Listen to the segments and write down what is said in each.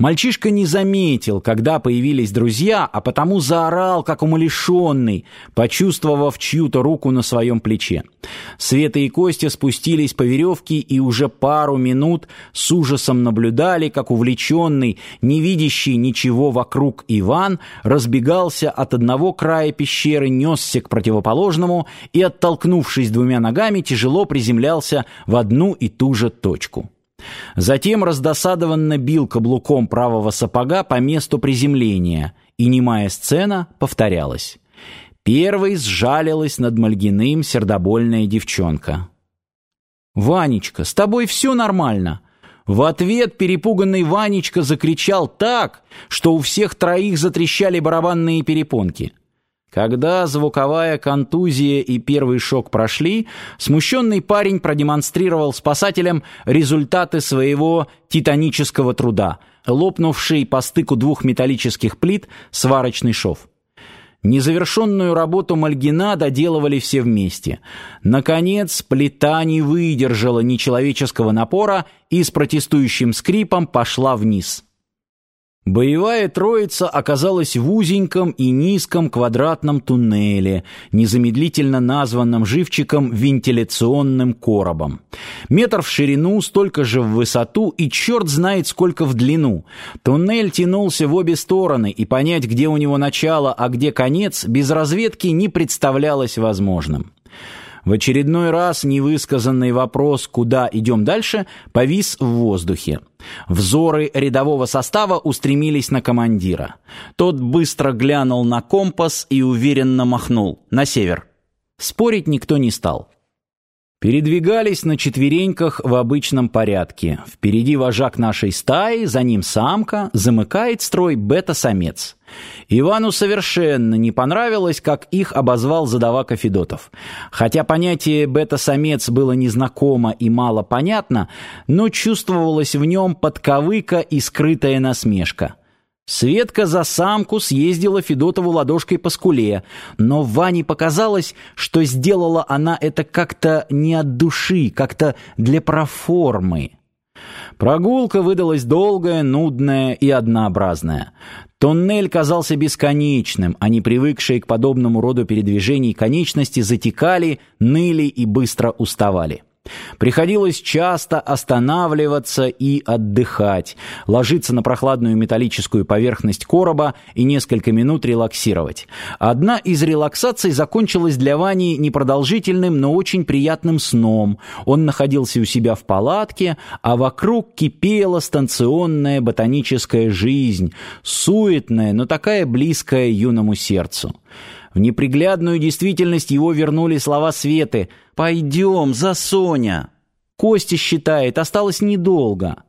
Мальчишка не заметил, когда появились друзья, а потому заорал, как умалишенный, почувствовав чью-то руку на своем плече. Света и Костя спустились по веревке и уже пару минут с ужасом наблюдали, как увлеченный, не видящий ничего вокруг Иван разбегался от одного края пещеры, несся к противоположному и, оттолкнувшись двумя ногами, тяжело приземлялся в одну и ту же точку. Затем раздосадованно бил каблуком правого сапога по месту приземления, и немая сцена повторялась. Первой сжалилась над Мальгиным сердобольная девчонка. «Ванечка, с тобой все нормально!» В ответ перепуганный Ванечка закричал так, что у всех троих затрещали барабанные перепонки. Когда звуковая контузия и первый шок прошли, смущенный парень продемонстрировал спасателям результаты своего титанического труда, лопнувший по стыку двух металлических плит сварочный шов. Незавершенную работу Мальгина доделывали все вместе. Наконец, плита не выдержала нечеловеческого напора и с протестующим скрипом пошла вниз. Боевая троица оказалась в узеньком и низком квадратном туннеле, незамедлительно названном живчиком вентиляционным коробом. Метр в ширину, столько же в высоту и черт знает сколько в длину. Туннель тянулся в обе стороны, и понять, где у него начало, а где конец, без разведки не представлялось возможным. В очередной раз невысказанный вопрос «Куда идем дальше?» повис в воздухе. Взоры рядового состава устремились на командира. Тот быстро глянул на компас и уверенно махнул на север. Спорить никто не стал. Передвигались на четвереньках в обычном порядке. Впереди вожак нашей стаи, за ним самка, замыкает строй бета-самец. Ивану совершенно не понравилось, как их обозвал задавака Федотов. Хотя понятие бета-самец было незнакомо и мало понятно, но чувствовалась в нем подковыка и скрытая насмешка. Светка за самку съездила Федотову ладошкой по скуле, но Ване показалось, что сделала она это как-то не от души, как-то для проформы. Прогулка выдалась долгая, нудная и однообразная. Тоннель казался бесконечным, а не привыкшие к подобному роду передвижений конечности затекали, ныли и быстро уставали. Приходилось часто останавливаться и отдыхать, ложиться на прохладную металлическую поверхность короба и несколько минут релаксировать. Одна из релаксаций закончилась для Вани непродолжительным, но очень приятным сном. Он находился у себя в палатке, а вокруг кипела станционная ботаническая жизнь, суетная, но такая близкая юному сердцу. В неприглядную действительность его вернули слова Светы «Пойдем, за Соня!» Костя считает, осталось недолго.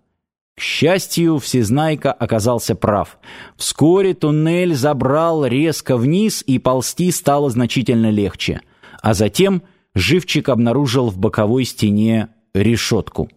К счастью, Всезнайка оказался прав. Вскоре туннель забрал резко вниз, и ползти стало значительно легче. А затем Живчик обнаружил в боковой стене решетку.